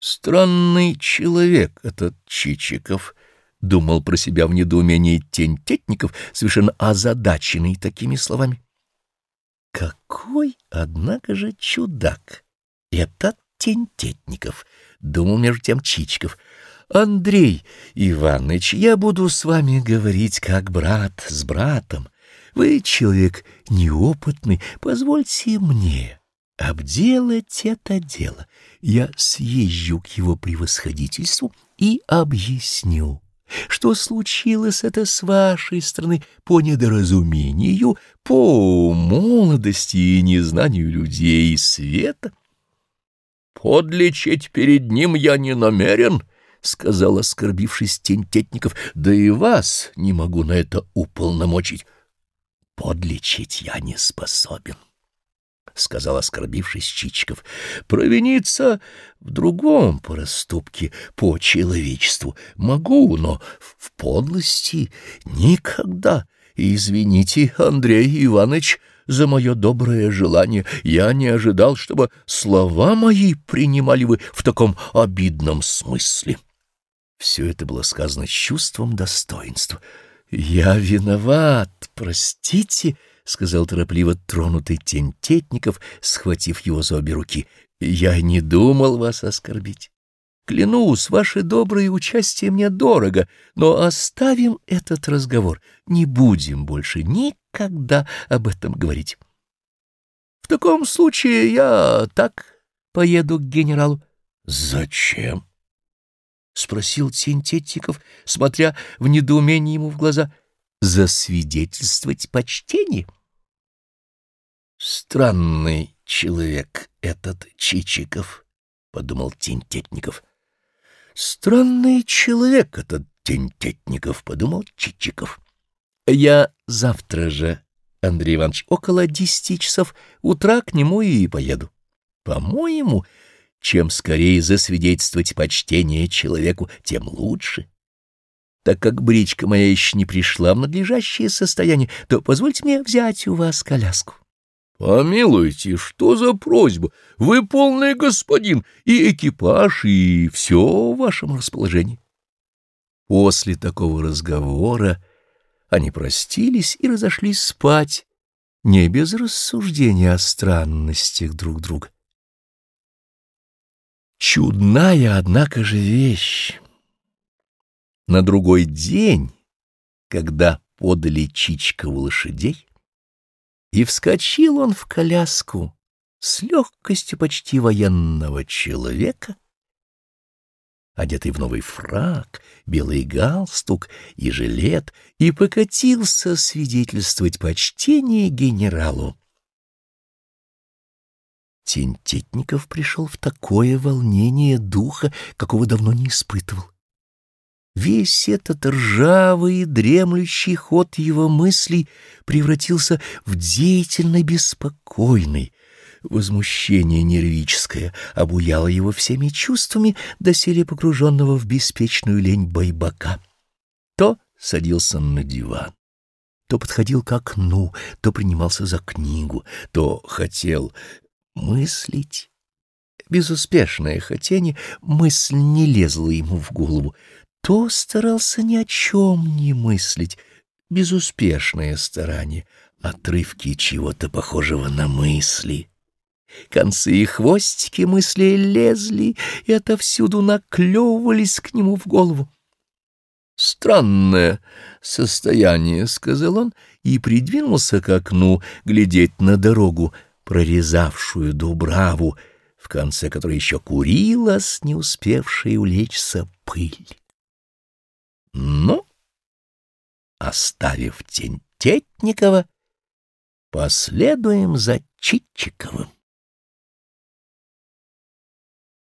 Странный человек этот Чичиков, — думал про себя в недоумении Тентетников, совершенно озадаченный такими словами. Какой, однако же, чудак этот Тентетников, — думал между тем Чичиков. Андрей Иванович, я буду с вами говорить как брат с братом. Вы человек неопытный, позвольте мне обделать это дело. Я съезжу к его превосходительству и объясню, что случилось это с вашей стороны по недоразумению, по молодости и незнанию людей и света. «Подлечить перед ним я не намерен», — сказал, оскорбившись Тентетников, — «да и вас не могу на это уполномочить. Подлечить я не способен». — сказал оскорбившись Чичиков, — провиниться в другом проступке по человечеству могу, но в подлости никогда. Извините, Андрей Иванович, за мое доброе желание. Я не ожидал, чтобы слова мои принимали вы в таком обидном смысле. Все это было сказано с чувством достоинства. «Я виноват, простите», — сказал торопливо тронутый тентетников, схватив его за обе руки. «Я не думал вас оскорбить. Клянусь, ваше доброе участие мне дорого, но оставим этот разговор, не будем больше никогда об этом говорить. В таком случае я так поеду к генералу». «Зачем?» — спросил Тентетиков, смотря в недоумении ему в глаза. «Засвидетельствовать почтение?» «Странный человек этот Чичиков», — подумал Тентетников. «Странный человек этот Тентетников», — подумал Чичиков. «Я завтра же, Андрей Иванович, около десяти часов утра к нему и поеду. По-моему, — чем скорее засвидетельствовать почтение человеку, тем лучше. Так как бричка моя еще не пришла в надлежащее состояние, то позвольте мне взять у вас коляску. — Помилуйте, что за просьба? Вы полный господин, и экипаж, и все в вашем расположении. После такого разговора они простились и разошлись спать, не без рассуждения о странностях друг друга. Чудная, однако же, вещь. На другой день, когда подали Чичкову лошадей, и вскочил он в коляску с легкостью почти военного человека, одетый в новый фраг, белый галстук и жилет, и покатился свидетельствовать почтение генералу. Тентетников пришел в такое волнение духа, какого давно не испытывал. Весь этот ржавый и дремлющий ход его мыслей превратился в деятельно беспокойный. Возмущение нервическое обуяло его всеми чувствами, доселе погруженного в беспечную лень байбака. То садился на диван, то подходил к окну, то принимался за книгу, то хотел мыслить. Безуспешное хотение, мысль не лезла ему в голову. То старался ни о чем не мыслить. Безуспешное старание, отрывки чего-то похожего на мысли. Концы и хвостики мысли лезли и отовсюду наклевывались к нему в голову. «Странное состояние», — сказал он, и придвинулся к окну глядеть на дорогу, — прорезавшую Дубраву, в конце которой еще курилась, не успевшая улечься пыль. Ну, оставив тень Тетникова, последуем за Читчиковым.